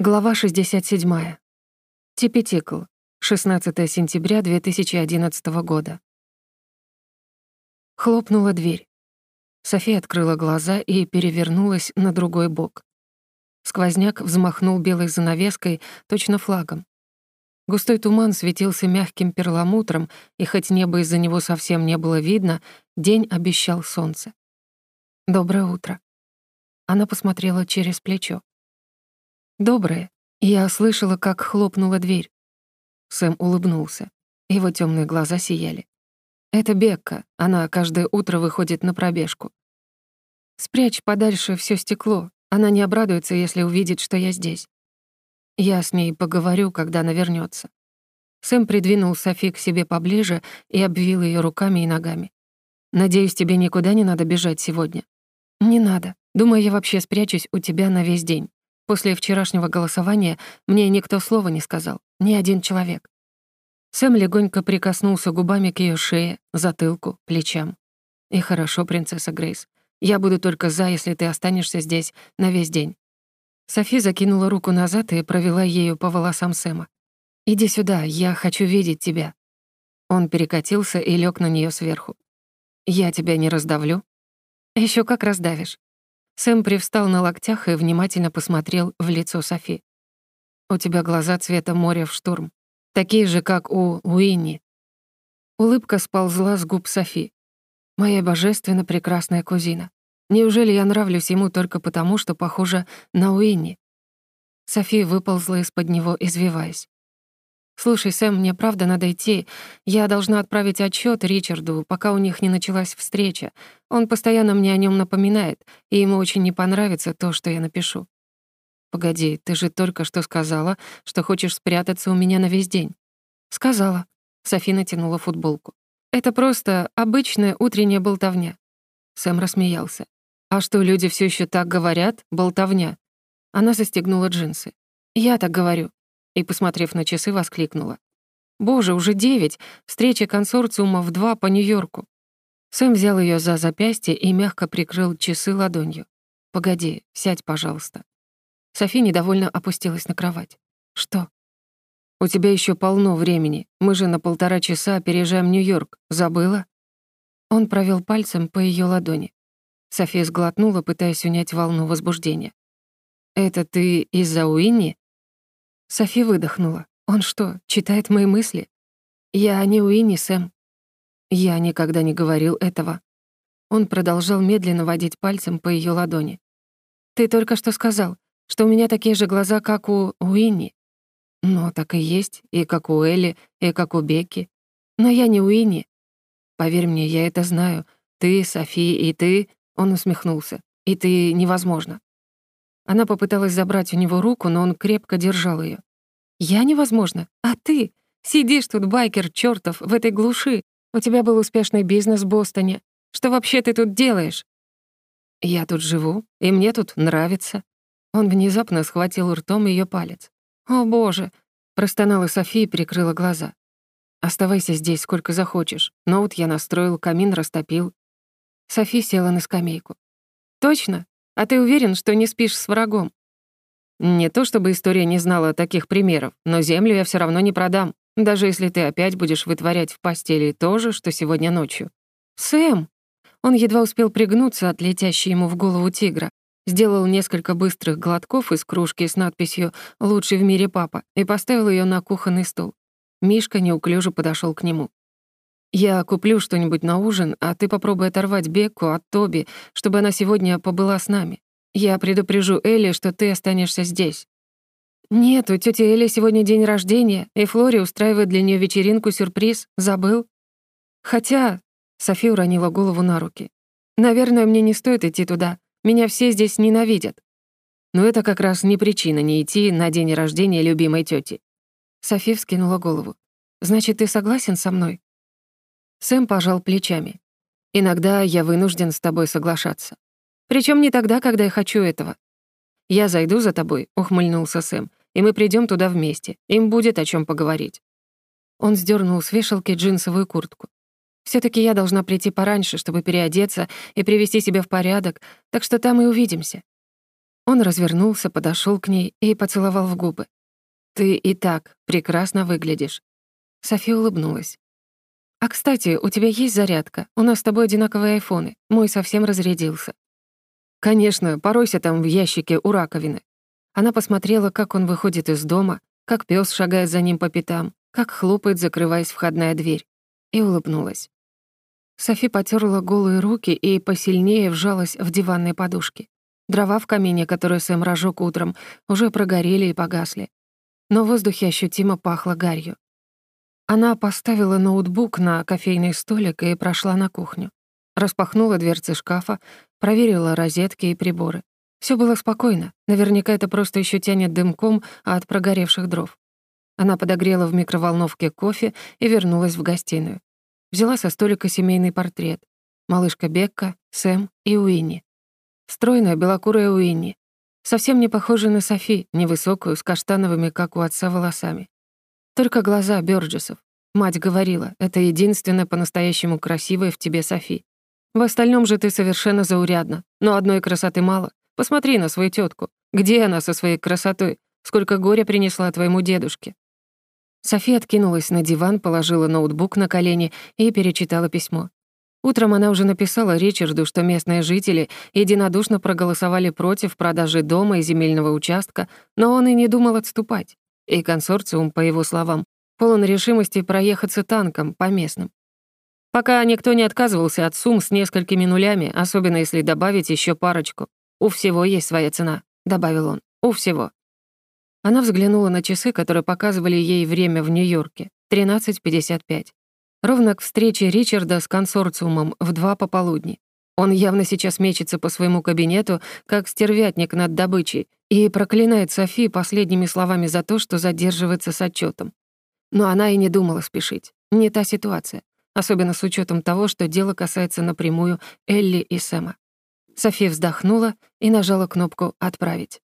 Глава 67. Типетикл. 16 сентября 2011 года. Хлопнула дверь. София открыла глаза и перевернулась на другой бок. Сквозняк взмахнул белой занавеской, точно флагом. Густой туман светился мягким перламутром, и хоть небо из-за него совсем не было видно, день обещал солнце. «Доброе утро». Она посмотрела через плечо. «Доброе». Я слышала, как хлопнула дверь. Сэм улыбнулся. Его темные глаза сияли. «Это Бекка. Она каждое утро выходит на пробежку. Спрячь подальше все стекло. Она не обрадуется, если увидит, что я здесь. Я с ней поговорю, когда она вернется. Сэм придвинул Софи к себе поближе и обвил ее руками и ногами. «Надеюсь, тебе никуда не надо бежать сегодня?» «Не надо. Думаю, я вообще спрячусь у тебя на весь день. После вчерашнего голосования мне никто слова не сказал, ни один человек. Сэм легонько прикоснулся губами к ее шее, затылку, плечам. «И хорошо, принцесса Грейс. Я буду только за, если ты останешься здесь на весь день». Софи закинула руку назад и провела ею по волосам Сэма. «Иди сюда, я хочу видеть тебя». Он перекатился и лег на нее сверху. «Я тебя не раздавлю?» Еще как раздавишь. Сэм привстал на локтях и внимательно посмотрел в лицо Софи. «У тебя глаза цвета моря в штурм. Такие же, как у Уинни». Улыбка сползла с губ Софи. «Моя божественно прекрасная кузина. Неужели я нравлюсь ему только потому, что похожа на Уинни?» Софи выползла из-под него, извиваясь. «Слушай, Сэм, мне правда надо идти. Я должна отправить отчет Ричарду, пока у них не началась встреча. Он постоянно мне о нем напоминает, и ему очень не понравится то, что я напишу». «Погоди, ты же только что сказала, что хочешь спрятаться у меня на весь день». «Сказала». Софи натянула футболку. «Это просто обычная утренняя болтовня». Сэм рассмеялся. «А что, люди все еще так говорят? Болтовня?» Она застегнула джинсы. «Я так говорю и, посмотрев на часы, воскликнула. «Боже, уже девять! Встреча консорциума в два по Нью-Йорку!» Сэм взял ее за запястье и мягко прикрыл часы ладонью. «Погоди, сядь, пожалуйста». Софи недовольно опустилась на кровать. «Что?» «У тебя еще полно времени. Мы же на полтора часа опережаем Нью-Йорк. Забыла?» Он провел пальцем по ее ладони. София сглотнула, пытаясь унять волну возбуждения. «Это ты из-за Уинни?» Софи выдохнула. «Он что, читает мои мысли?» «Я не Уинни, Сэм». Я никогда не говорил этого. Он продолжал медленно водить пальцем по ее ладони. «Ты только что сказал, что у меня такие же глаза, как у Уинни». «Ну, так и есть, и как у Элли, и как у Бекки. Но я не Уинни. Поверь мне, я это знаю. Ты, Софи, и ты...» Он усмехнулся. «И ты невозможно. Она попыталась забрать у него руку, но он крепко держал ее. «Я невозможно, а ты? Сидишь тут, байкер чёртов, в этой глуши. У тебя был успешный бизнес в Бостоне. Что вообще ты тут делаешь?» «Я тут живу, и мне тут нравится». Он внезапно схватил ртом ее палец. «О, боже!» — простонала София и прикрыла глаза. «Оставайся здесь сколько захочешь. Ноут я настроил, камин растопил». Софи села на скамейку. «Точно? А ты уверен, что не спишь с врагом? Не то чтобы история не знала таких примеров, но землю я все равно не продам, даже если ты опять будешь вытворять в постели то же, что сегодня ночью. Сэм! Он едва успел пригнуться от летящей ему в голову тигра, сделал несколько быстрых глотков из кружки с надписью «Лучший в мире папа» и поставил ее на кухонный стол. Мишка неуклюже подошел к нему. «Я куплю что-нибудь на ужин, а ты попробуй оторвать Бекку от Тоби, чтобы она сегодня побыла с нами. Я предупрежу Элли, что ты останешься здесь». «Нет, у тети Элли сегодня день рождения, и Флори устраивает для нее вечеринку-сюрприз. Забыл?» «Хотя...» — София уронила голову на руки. «Наверное, мне не стоит идти туда. Меня все здесь ненавидят». «Но это как раз не причина не идти на день рождения любимой тети. София вскинула голову. «Значит, ты согласен со мной?» Сэм пожал плечами. «Иногда я вынужден с тобой соглашаться. Причем не тогда, когда я хочу этого». «Я зайду за тобой», — ухмыльнулся Сэм, «и мы придем туда вместе. Им будет о чем поговорить». Он сдернул с вешалки джинсовую куртку. все таки я должна прийти пораньше, чтобы переодеться и привести себя в порядок, так что там и увидимся». Он развернулся, подошел к ней и поцеловал в губы. «Ты и так прекрасно выглядишь». София улыбнулась. «А, кстати, у тебя есть зарядка? У нас с тобой одинаковые айфоны. Мой совсем разрядился». «Конечно, поройся там в ящике у раковины». Она посмотрела, как он выходит из дома, как пес шагает за ним по пятам, как хлопает, закрываясь входная дверь, и улыбнулась. Софи потерла голые руки и посильнее вжалась в диванные подушки. Дрова в камине, которые Сэм разжёг утром, уже прогорели и погасли. Но в воздухе ощутимо пахло гарью. Она поставила ноутбук на кофейный столик и прошла на кухню. Распахнула дверцы шкафа, проверила розетки и приборы. Всё было спокойно. Наверняка это просто ещё тянет дымком от прогоревших дров. Она подогрела в микроволновке кофе и вернулась в гостиную. Взяла со столика семейный портрет. Малышка Бекка, Сэм и Уинни. Стройная белокурая Уинни. Совсем не похожа на Софи, невысокую, с каштановыми, как у отца, волосами. Только глаза Бёрджесов. Мать говорила, это единственное по-настоящему красивое в тебе, Софи. В остальном же ты совершенно заурядна, но одной красоты мало. Посмотри на свою тетку. Где она со своей красотой? Сколько горя принесла твоему дедушке?» София откинулась на диван, положила ноутбук на колени и перечитала письмо. Утром она уже написала Ричарду, что местные жители единодушно проголосовали против продажи дома и земельного участка, но он и не думал отступать. И консорциум, по его словам, полон решимости проехаться танком по местным. Пока никто не отказывался от сумм с несколькими нулями, особенно если добавить еще парочку. «У всего есть своя цена», — добавил он. «У всего». Она взглянула на часы, которые показывали ей время в Нью-Йорке. 13.55. Ровно к встрече Ричарда с консорциумом в два пополудни. Он явно сейчас мечется по своему кабинету, как стервятник над добычей, и проклинает Софи последними словами за то, что задерживается с отчетом. Но она и не думала спешить. Не та ситуация. Особенно с учетом того, что дело касается напрямую Элли и Сэма. София вздохнула и нажала кнопку «Отправить».